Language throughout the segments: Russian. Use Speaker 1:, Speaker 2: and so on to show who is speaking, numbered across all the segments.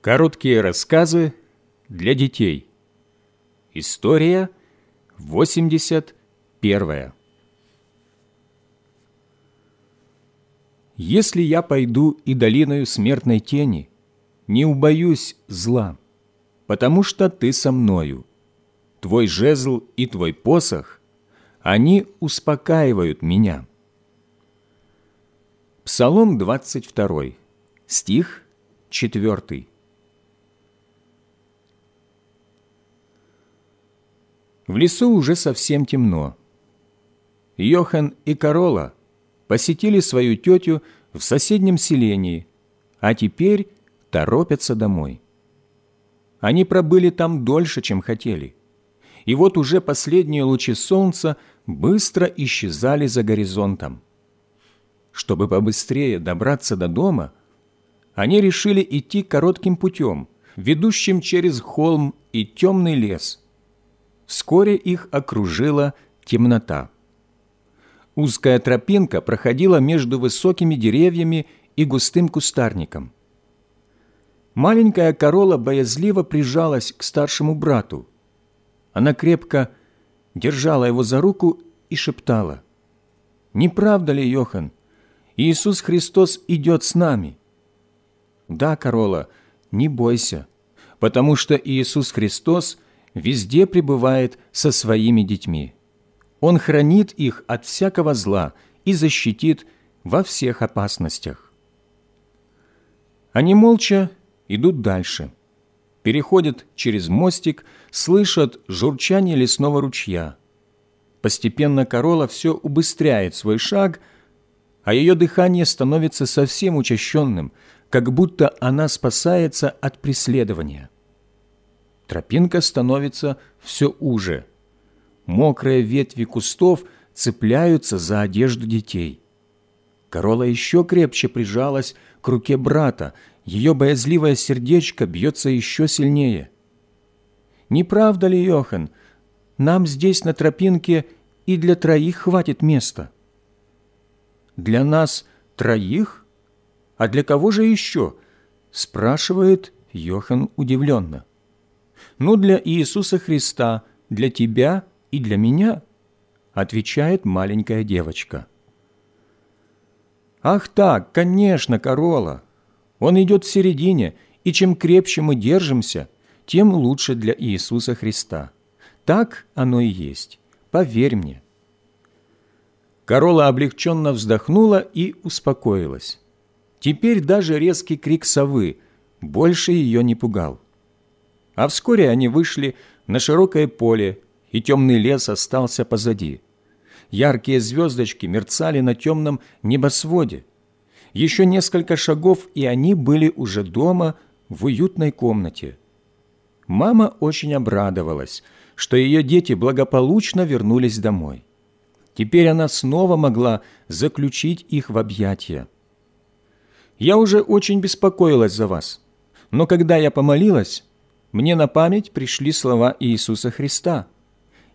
Speaker 1: Короткие рассказы для детей. История 81. Если я пойду и долиною смертной тени, не убоюсь зла, потому что ты со мною. Твой жезл и твой посох, они успокаивают меня. Псалом 22, стих 4. В лесу уже совсем темно. Йохан и Корола посетили свою тетю в соседнем селении, а теперь торопятся домой. Они пробыли там дольше, чем хотели. И вот уже последние лучи солнца быстро исчезали за горизонтом. Чтобы побыстрее добраться до дома, они решили идти коротким путем, ведущим через холм и темный лес – Вскоре их окружила темнота. Узкая тропинка проходила между высокими деревьями и густым кустарником. Маленькая корола боязливо прижалась к старшему брату. Она крепко держала его за руку и шептала. «Не правда ли, Йохан, Иисус Христос идет с нами?» «Да, Корола, не бойся, потому что Иисус Христос – везде пребывает со своими детьми. Он хранит их от всякого зла и защитит во всех опасностях. Они молча идут дальше, переходят через мостик, слышат журчание лесного ручья. Постепенно корола все убыстряет свой шаг, а ее дыхание становится совсем учащенным, как будто она спасается от преследования. Тропинка становится все уже. Мокрые ветви кустов цепляются за одежду детей. Корола еще крепче прижалась к руке брата, ее боязливое сердечко бьется еще сильнее. «Не правда ли, Йохан, нам здесь на тропинке и для троих хватит места?» «Для нас троих? А для кого же еще?» спрашивает Йохан удивленно но для Иисуса Христа, для тебя и для меня», отвечает маленькая девочка. «Ах так, конечно, Корола! Он идет в середине, и чем крепче мы держимся, тем лучше для Иисуса Христа. Так оно и есть, поверь мне». Корола облегченно вздохнула и успокоилась. Теперь даже резкий крик совы больше ее не пугал. А вскоре они вышли на широкое поле, и темный лес остался позади. Яркие звездочки мерцали на темном небосводе. Еще несколько шагов, и они были уже дома в уютной комнате. Мама очень обрадовалась, что ее дети благополучно вернулись домой. Теперь она снова могла заключить их в объятия. «Я уже очень беспокоилась за вас, но когда я помолилась, мне на память пришли слова Иисуса Христа.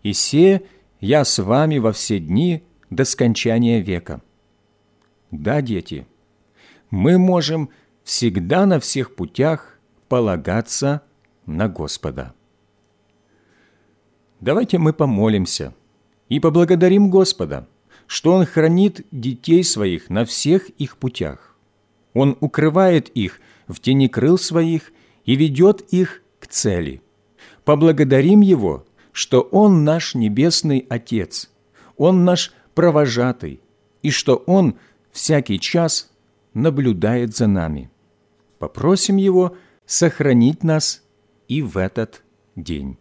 Speaker 1: «И се я с вами во все дни до скончания века». Да, дети, мы можем всегда на всех путях полагаться на Господа. Давайте мы помолимся и поблагодарим Господа, что Он хранит детей своих на всех их путях. Он укрывает их в тени крыл своих и ведет их цели. Поблагодарим Его, что Он наш Небесный Отец, Он наш провожатый, и что Он всякий час наблюдает за нами. Попросим Его сохранить нас и в этот день.